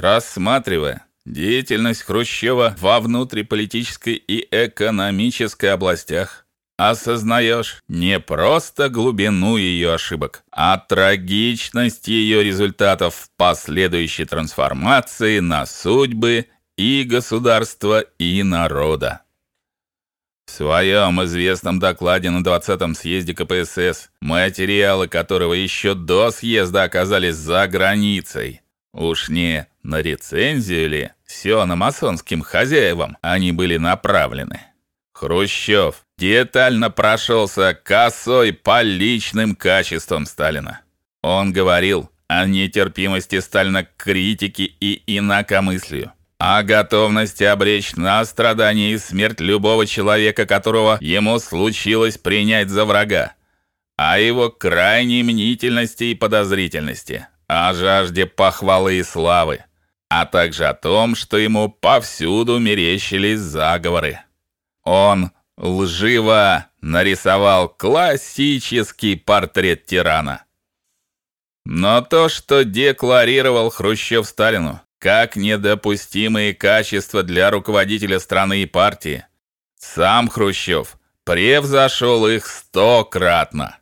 Рассматривая деятельность Хрущева во внутриполитической и экономической областях, осознаешь не просто глубину ее ошибок, а трагичность ее результатов в последующей трансформации на судьбы и государства, и народа. В своем известном докладе на 20-м съезде КПСС, материалы которого еще до съезда оказались за границей, уж не на рецензию ли сиономасонским хозяевам они были направлены. Хрущев детально прошелся косой по личным качествам Сталина. Он говорил о нетерпимости Сталина к критике и инакомыслию, о готовности обречь на страдания и смерть любого человека, которого ему случилось принять за врага, о его крайней мнительности и подозрительности, о жажде похвалы и славы, а также о том, что ему повсюду мерещились заговоры. Он лживо нарисовал классический портрет тирана. Но то, что декларировал Хрущев Сталину как недопустимые качества для руководителя страны и партии, сам Хрущев превзошел их стократно.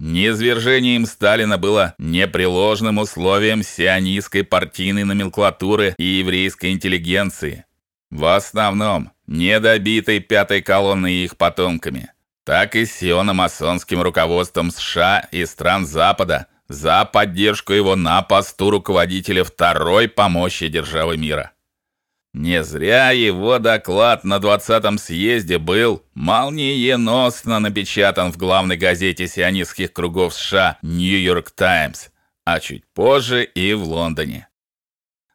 Низвержением Сталина было непреложным условием сионистской партийной номенклатуры и еврейской интеллигенции, в основном недобитой пятой колонной и их потомками, так и сионо-масонским руководством США и стран Запада за поддержку его на посту руководителя второй по мощи державы мира. Не зря его доклад на 20-м съезде был молниеносно напечатан в главной газете сионистских кругов США Нью-Йорк Таймс, а чуть позже и в Лондоне.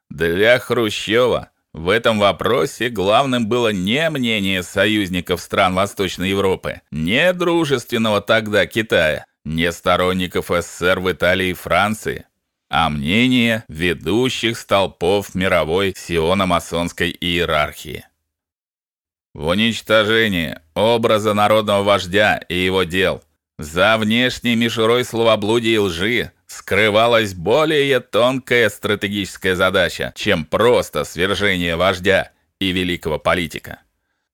Для Хрущева в этом вопросе главным было не мнение союзников стран Восточной Европы, не дружественного тогда Китая, не сторонников СССР в Италии и Франции, а мнение ведущих столпов мировой сионо-масонской иерархии. В уничтожении образа народного вождя и его дел, за внешней мишурой словоблудия и лжи скрывалась более тонкая стратегическая задача, чем просто свержение вождя и великого политика.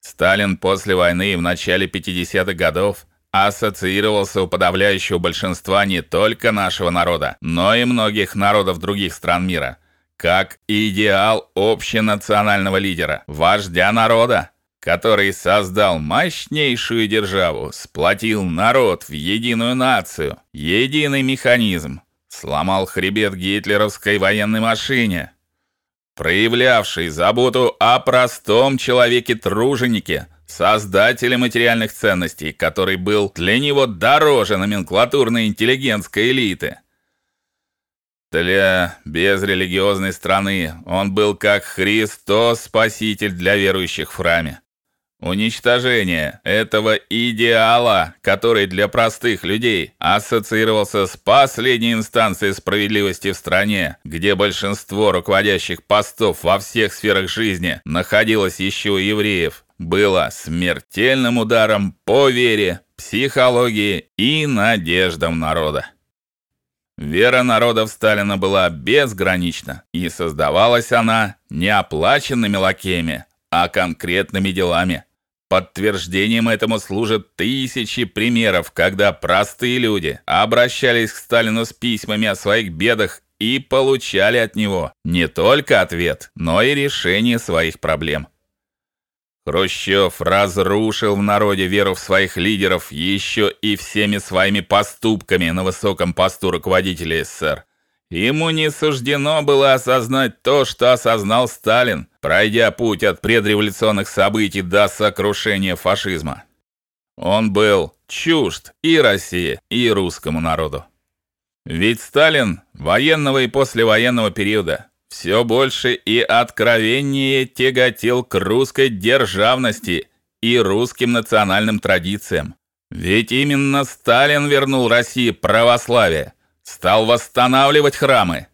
Сталин после войны и в начале 50-х годов ассоциировался у подавляющего большинства не только нашего народа, но и многих народов других стран мира, как идеал общенационального лидера, вождя народа, который создал мощнейшую державу, сплотил народ в единую нацию, единый механизм, сломал хребет гитлеровской военной машине, проявлявший заботу о простом человеке-труженике, создателе материальных ценностей, который был для него дороже номенклатурной интеллигентской элиты. Для безрелигиозной страны он был как Христос Спаситель для верующих в храме. Уничтожение этого идеала, который для простых людей ассоциировался с последней инстанцией справедливости в стране, где большинство руководящих постов во всех сферах жизни находилось еще у евреев, было смертельным ударом по вере, психологии и надеждам народа. Вера народа в Сталина была безгранична, и создавалась она не оплаченными лакеями, а конкретными делами. Подтверждением этому служат тысячи примеров, когда простые люди обращались к Сталину с письмами о своих бедах и получали от него не только ответ, но и решение своих проблем. Хрущев разрушил в народе веру в своих лидеров еще и всеми своими поступками на высоком посту руководителя СССР. Ему не суждено было осознать то, что осознал Сталин, пройдя путь от предреволюционных событий до сокрушения фашизма. Он был чужд и России, и русскому народу. Ведь Сталин военного и послевоенного периода все больше и откровеннее тяготел к русской державности и русским национальным традициям. Ведь именно Сталин вернул России православие, стал восстанавливать храмы,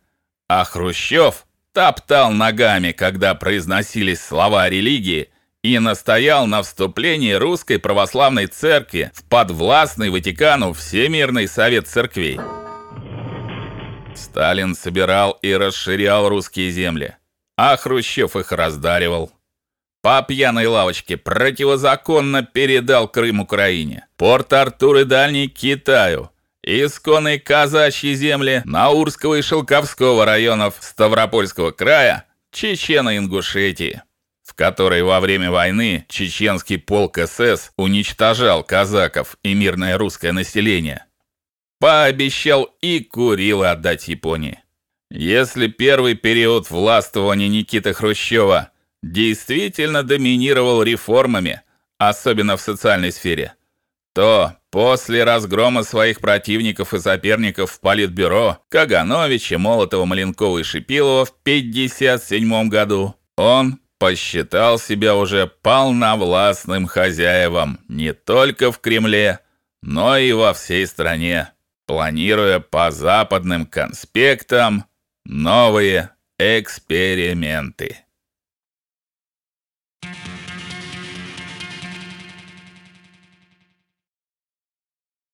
а Хрущев топтал ногами, когда произносились слова религии, и настоял на вступлении русской православной церкви в подвластный Ватикану Всемирный совет церквей. Сталин собирал и расширял русские земли, а Хрущев их раздаривал. По пьяной лавочке противозаконно передал Крым Украине, Порт-Артур и Дальний Китаю, исконные казачьи земли Наурского и Шелковского районов Ставропольского края, Чечено-Ингушетии, в которой во время войны чеченский полк СС уничтожал казаков и мирное русское население. Пообещал и Курилы отдать Японии. Если первый период властвования Никиты Хрущева действительно доминировал реформами, особенно в социальной сфере, то после разгрома своих противников и соперников в Политбюро Кагановича, Молотова, Маленкова и Шипилова в 57 году он посчитал себя уже полновластным хозяевом не только в Кремле, но и во всей стране, планируя по западным конспектам новые эксперименты.